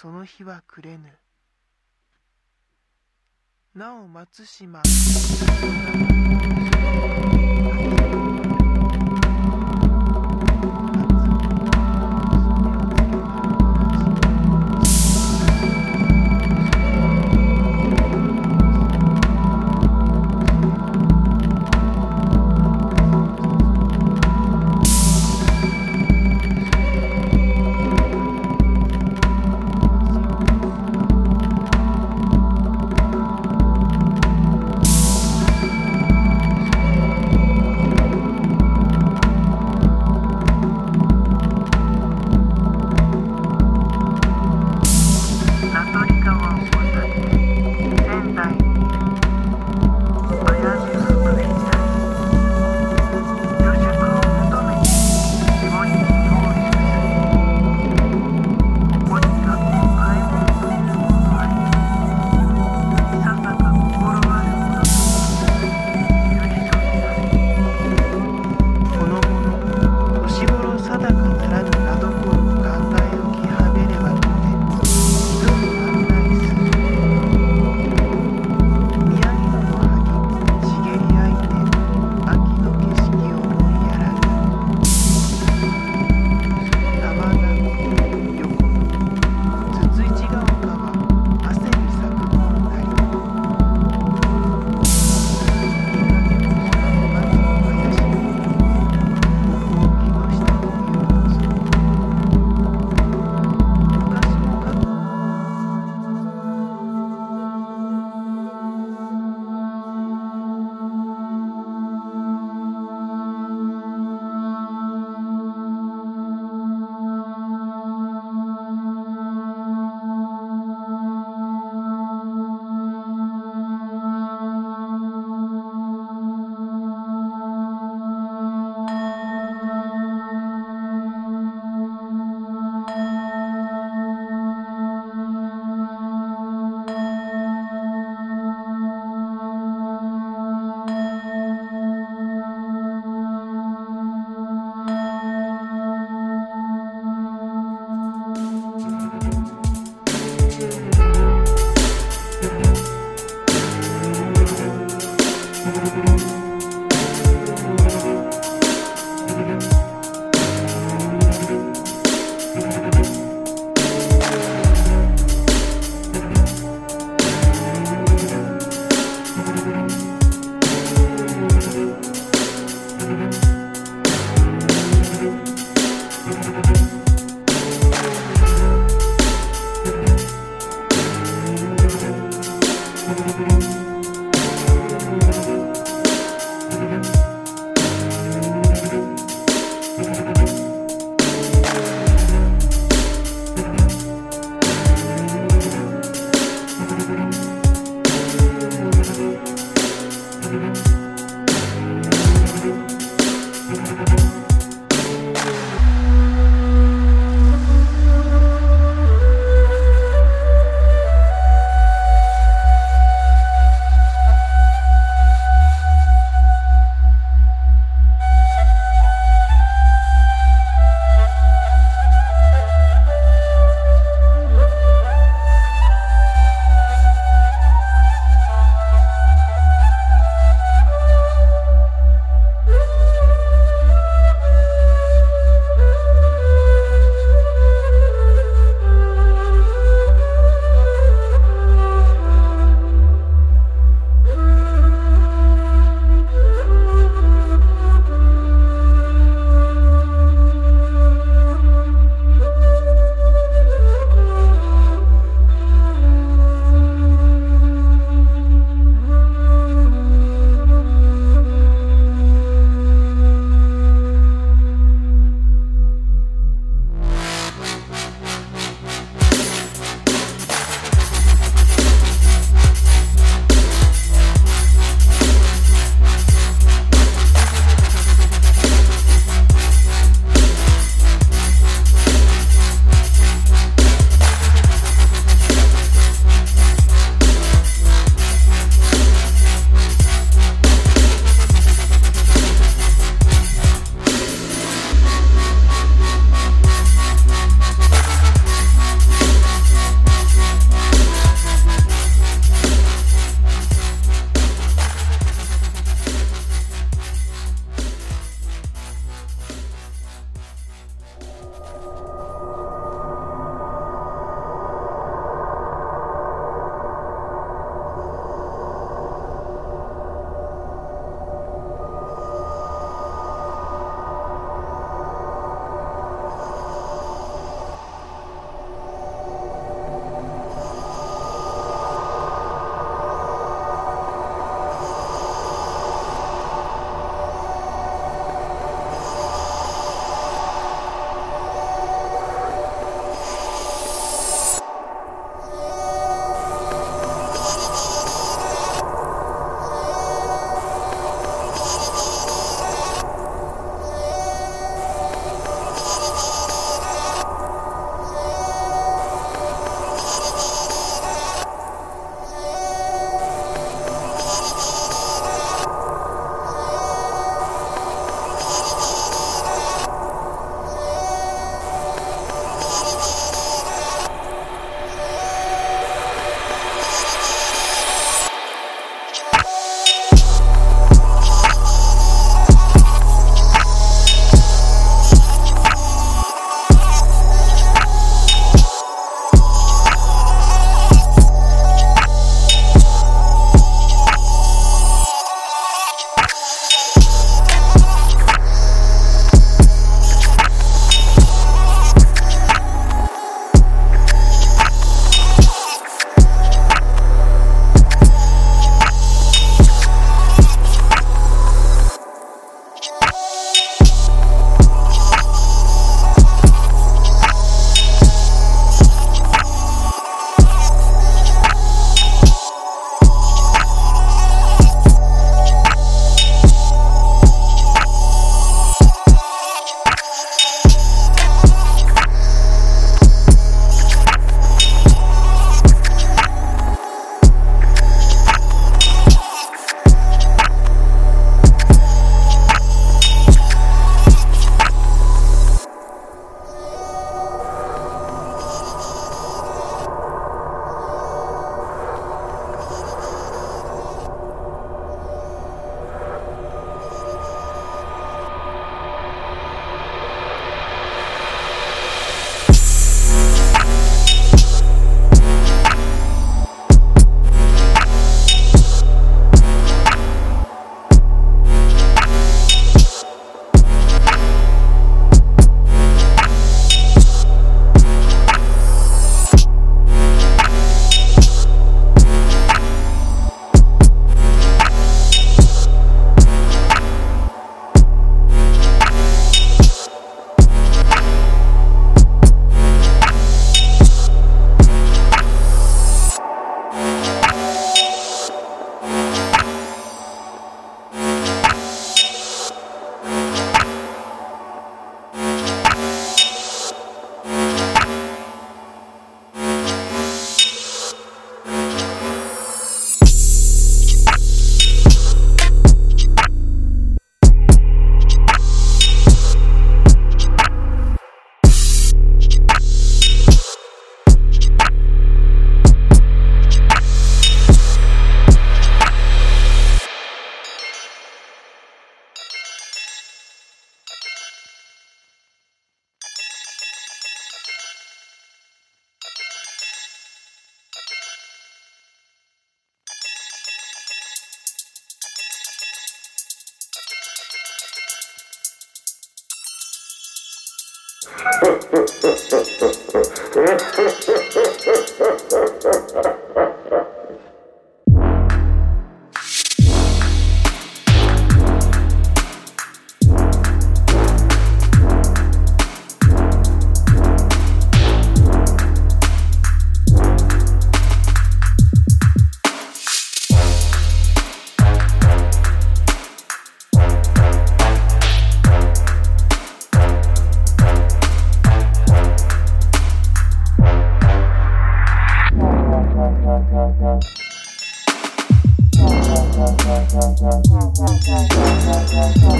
その日はくれぬ。なお松島「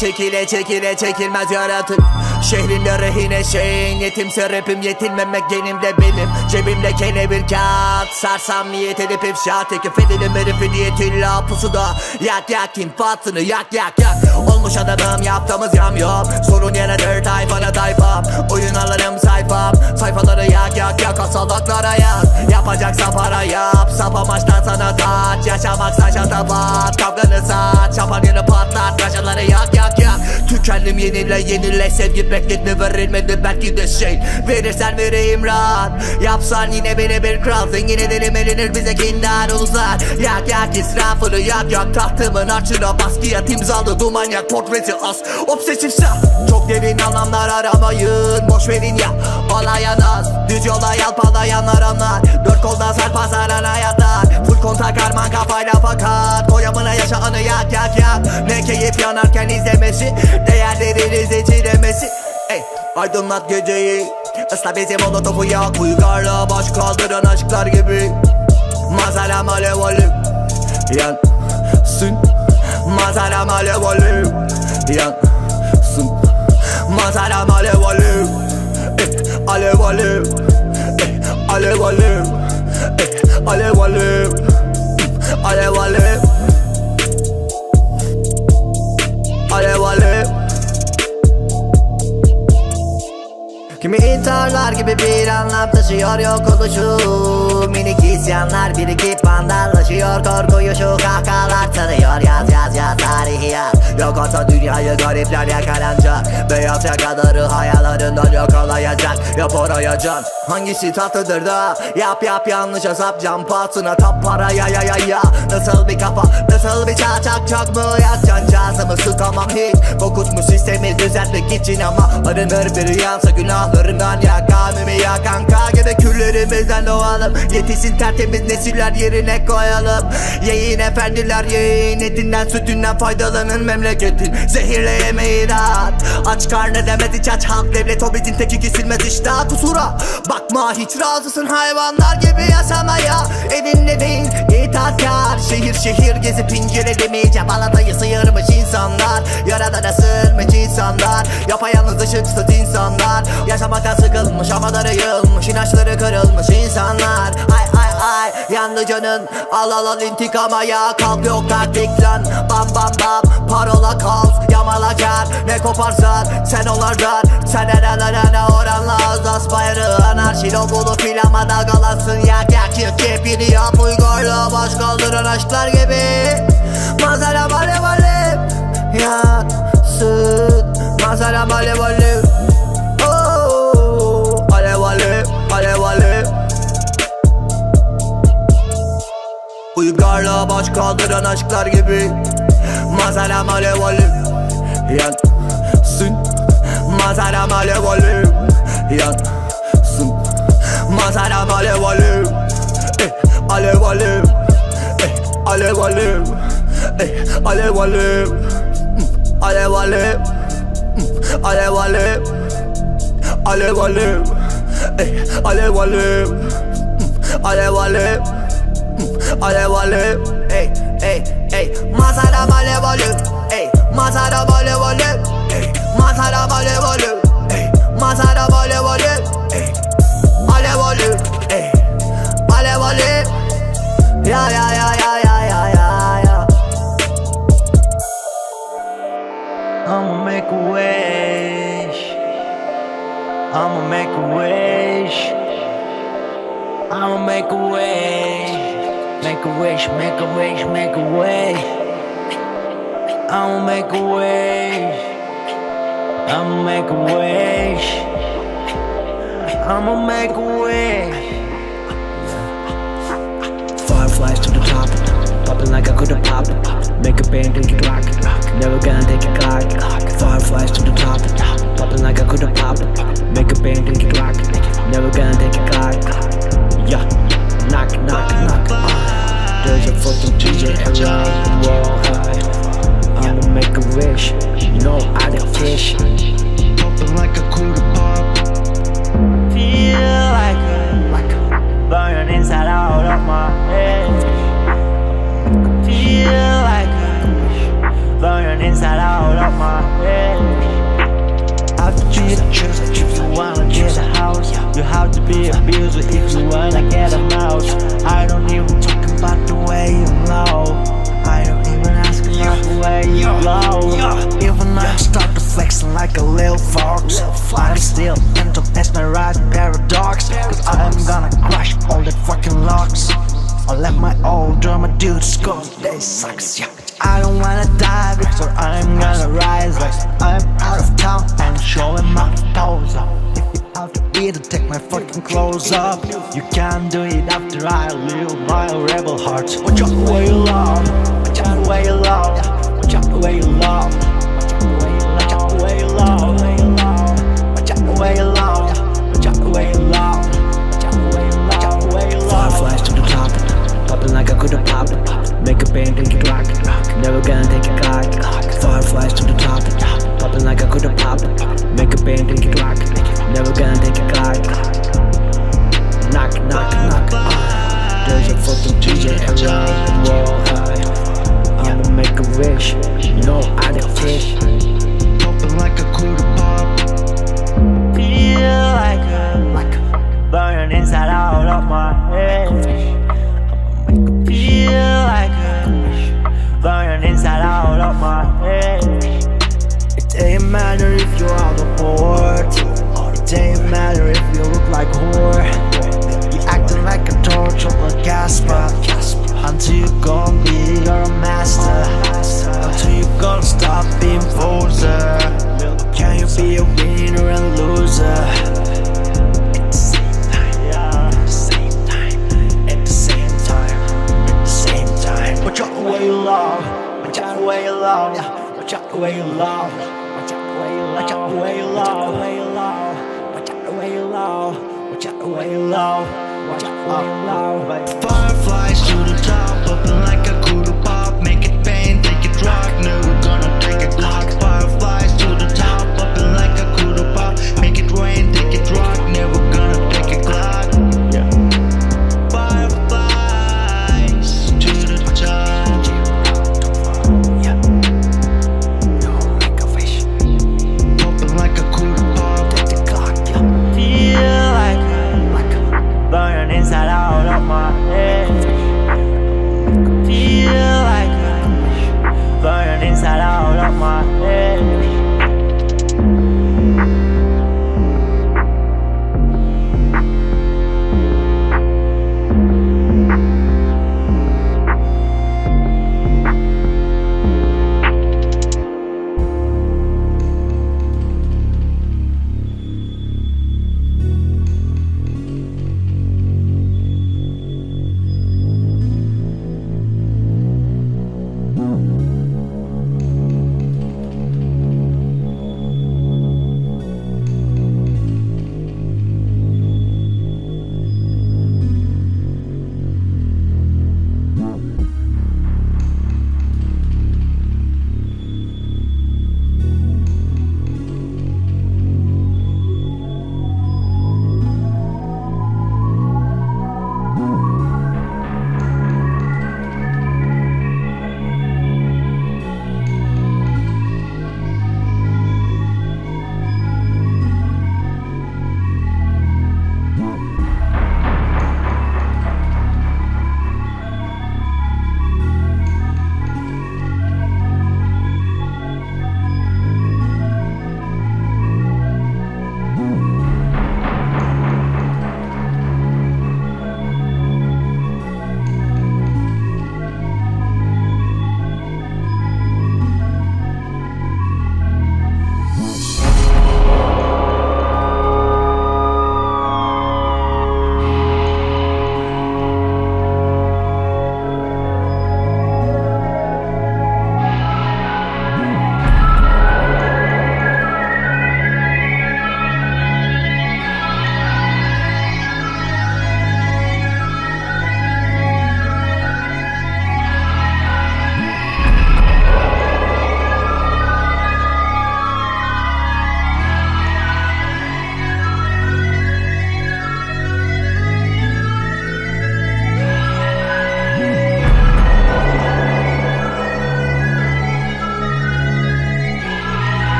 Çekile çekile çekilmez yaratır. Şehrinde rehine şeyin Yetimse rapim yetinmemek genimde benim. Cebimde kene bir kağıt Sarsam niyet edip ifşa. Tekif edelim herifi niyetilla pusuda. Yak yak infatını yak yak yak Olmuş adamım yaptığımız yam yok. Sorun yenedir tayfana tayfam Oyun alırım sayfam. Sayfaları yak yak yak Asalaklara yaz Yapacaksan para yap. Sap amaçtan sana taç. Yaşamak saça tabat Kavganı saç. Çapanını patlat. Raşaları yak yak yak. Tükendim yenile yenile. Sevgi bekletme verilmedi? Belki de şey. Verirsen vereyim rahat. Yapsan yine beni bir kral. Zengin edelim elinir bize kinden uzak Yak yak israfını yak yak. Tahtımın arşına baskıya timzalı duman yak Portresi as. Obsesif Çok derin anlamlar aramayın. Boş verin ya olaya naz Düz yola yalpalayanlar onlar Dört kolda sarpa saran hayatlar Full kontak arman kafayla fakat. Koyamına yaşa anı yak yak yak. Ne keyif yanarken izlemesi Değerleriniz içiremesi Ey aydınlat geceyi. Isla bizi molotofu yak. Uygarlığa baş kaldıran aşklar gibi. Mazalem alev alev Yansın Mazalem alev alev Yansın Mazalem alev alev Eh, Alev alev Eh, Alev alev Eh, Alev alev Alev alev Alev alev Kimi intiharlar gibi bir anlam taşıyor yok oluşu. Minik isyanlar birikip vandallaşıyor Korkuyu şu kahkahalar tanıyor. Yaz yaz yaz tarihi yaz. Yok olsa dünyayı garipler yakalanacak. Beyaz yakaları hayallerinden yakalayacak Yap oraya can Hangisi tatlıdır da? Yap yap yanlış hesap can pahasına Tap paraya ya ya ya Nasıl bir kafa nasıl bir çaçak Çok mu yakacaksın cazımı sıkamam hiç. Kokutmuş sistemi düzeltmek için ama Arınır bir yansa günahlarından ya. Kanımı ya kanka gibi küllerimizden doğalım. Yetişsin tertemiz nesiller yerine koyalım. Yayın efendiler yayın etinden sütünden faydalanın memleketin. Zehirle yemeği rahat. Aç karnı demez iç aç halk devlet. O bizim teki kesilmez iştah. Kusura Bakma hiç razısın hayvanlar gibi yaşamaya. Elinle değil itaatkar Şehir şehir gezip incelemeyeceğim Balatayı sıyırmış insanlar Yaradana sığınmış insanlar. Yapayalnız ışıksız insanlar. Yaşamaktan sıkılmış havaları yığılmış inançları kırılmış insanlar. Ay ay ay yandı canın Al al al intikama ya kalk yok taktik lan. Bam bam bam parola kaos yamala Ne koparsan sen onlardan Sen nerelere oranla az az bayrı anarşi şey logolu filamada galaksın yer gerçek Kepini yap uygurlu boş kaldırır aşklar gibi. Mazara bale bale Yansın Mazara bale bale Alev alev alev baş kaldıran aşklar gibi. Mazaram alev alev Yansın Mazaram alev alev Yansın Mazaram alev alev Eh, Alev alev Eh, Alev alev Eh, Alev alev Mm, Alev alev Mm, Alev alev Alev alev Eh, Alev alev Mm, Alev alev Alev alev Ey ey ey Masaram alev alev Ey Masaram alev alev Ey Masaram alev alev Ey Masaram alev alev Ey Ya ya ya ya ya ya ya I'ma make a wish. I'ma make a wish. I'ma make a wish. Make a wish, make a wish, make a wish. I'ma make a wish. I'ma make a wish. I'ma make a wish. Popping like I could have popped. Make a bang, take a clock. Never gonna take a clock. Fireflies to the top, popping like I could have popped. Make a bang, take a clock. Never gonna take a clock. Yeah, knock, knock, knock. Ah, There's a fucking DJ around world high. I'ma make a wish, you know I did fish. Popping like a quarter pop. Have to be a builder if you wanna get a mouse. I don't even talk about the way you low. I don't even ask about the way you low. Even I start to flexing like a little fox. I'm still into mesmerized paradox. Cause I'm gonna crush all the fucking locks. I let my old drummer dudes go, they sucks, yeah. I don't wanna die because I'm gonna rise like I'm out of town and showing my toes up out to be to take my fucking clothes off. You can't do it after I leave my rebel heart. Watch out the you love, watch out the way you love, watch out the way you love. Watch out the way you love, watch out the you love, watch out the way you love, watch out the you love. Fireflies to the top, popping like I could've popped. Make a band, take it rock, never gonna take it back. Fireflies to the top. Popping like I coulda pop, Make a bang, take a clock. Never gonna take a clock. Knock, knock, knock. Uh, there's a fucking DJ around the wall high. I'ma make a wish. You know I didn't fish. Popping like a coulda popped. Feel like a, like a burning inside out of my head. Feel like a burning inside out. Whore. You acting like a torch or a Casper. Until you gon' be your master. Until you gon' stop being poser. Can you be a winner and loser? At the you love, watch out the way you love, watch out the way you love, watch out the way you love, watch out the way you love, watch out way love, watch out way love. Fireflies to the top, popping like a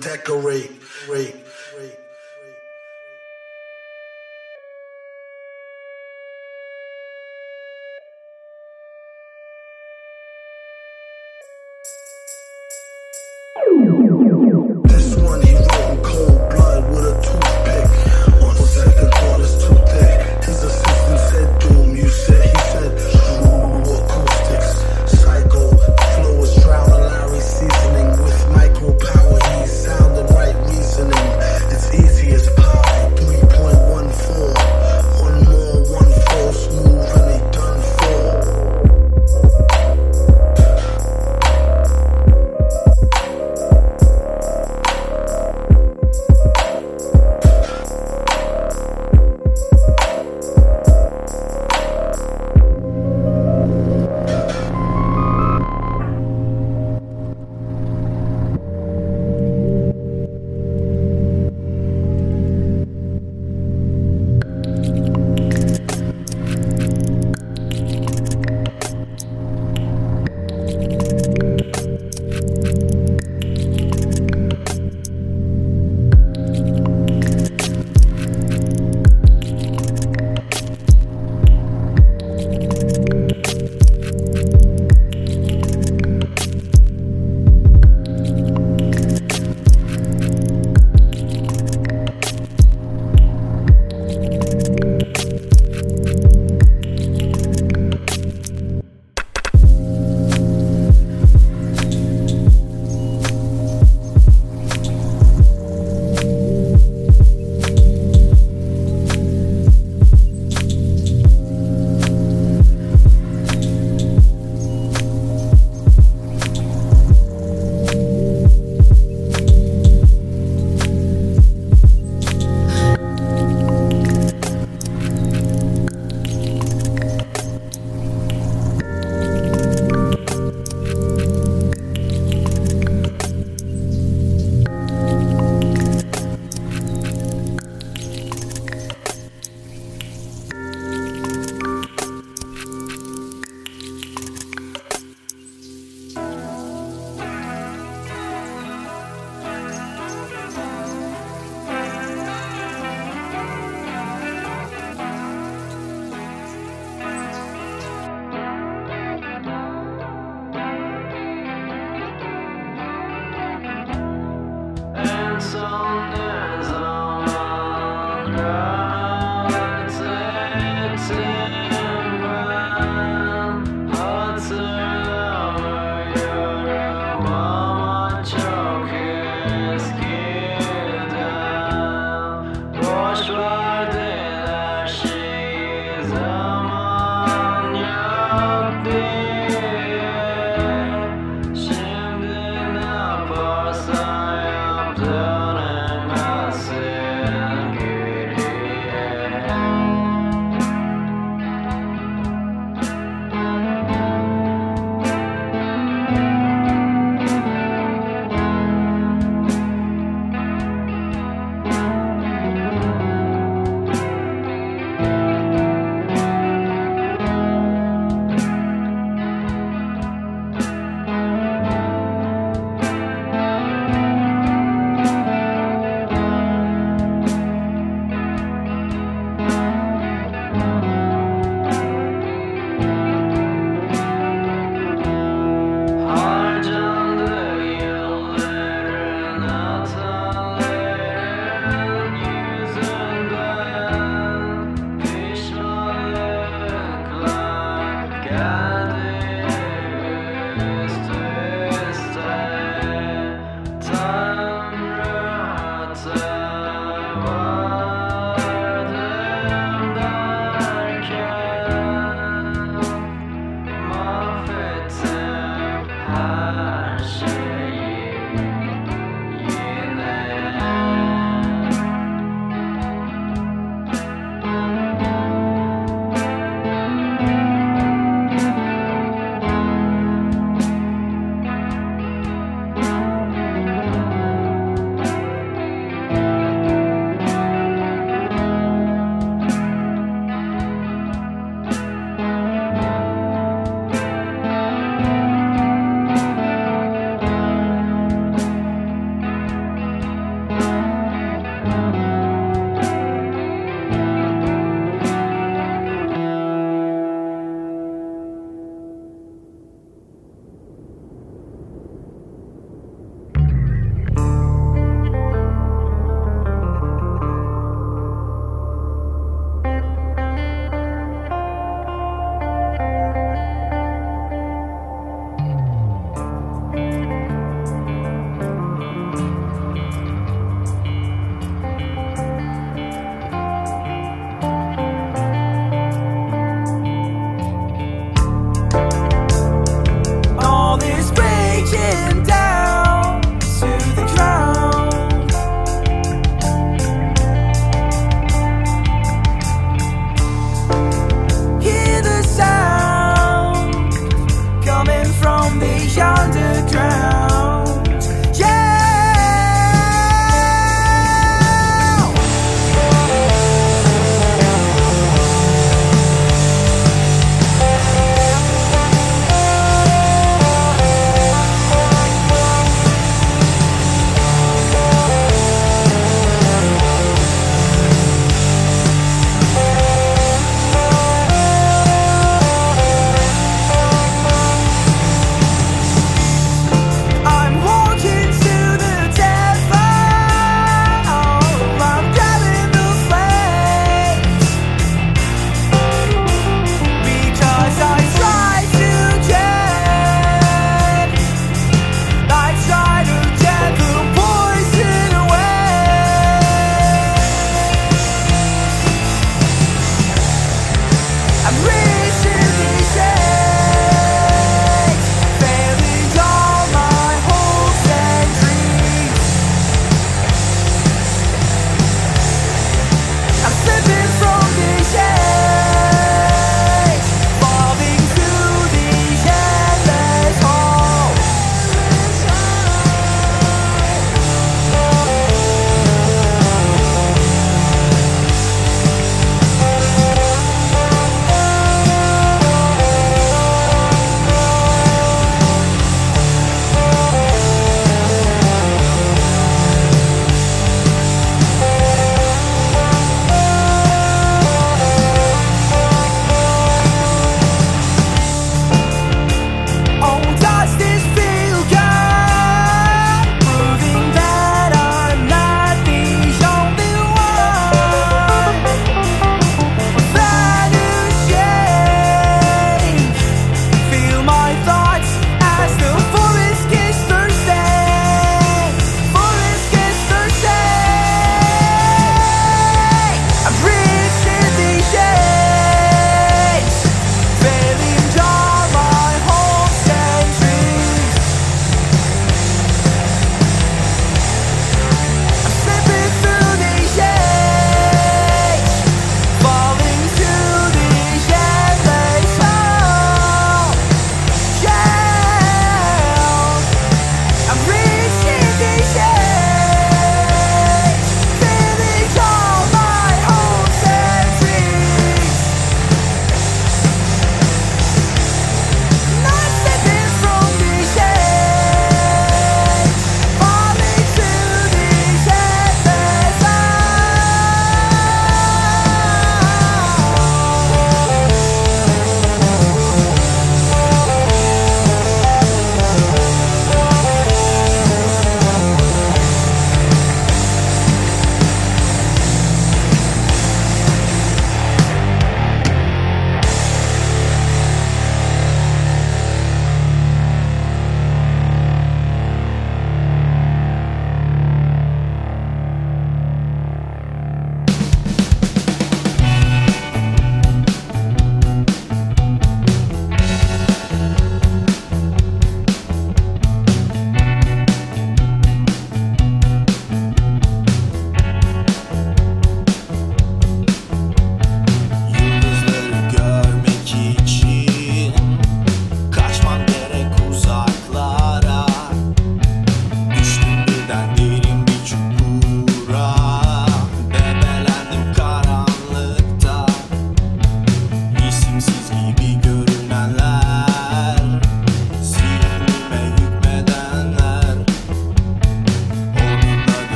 This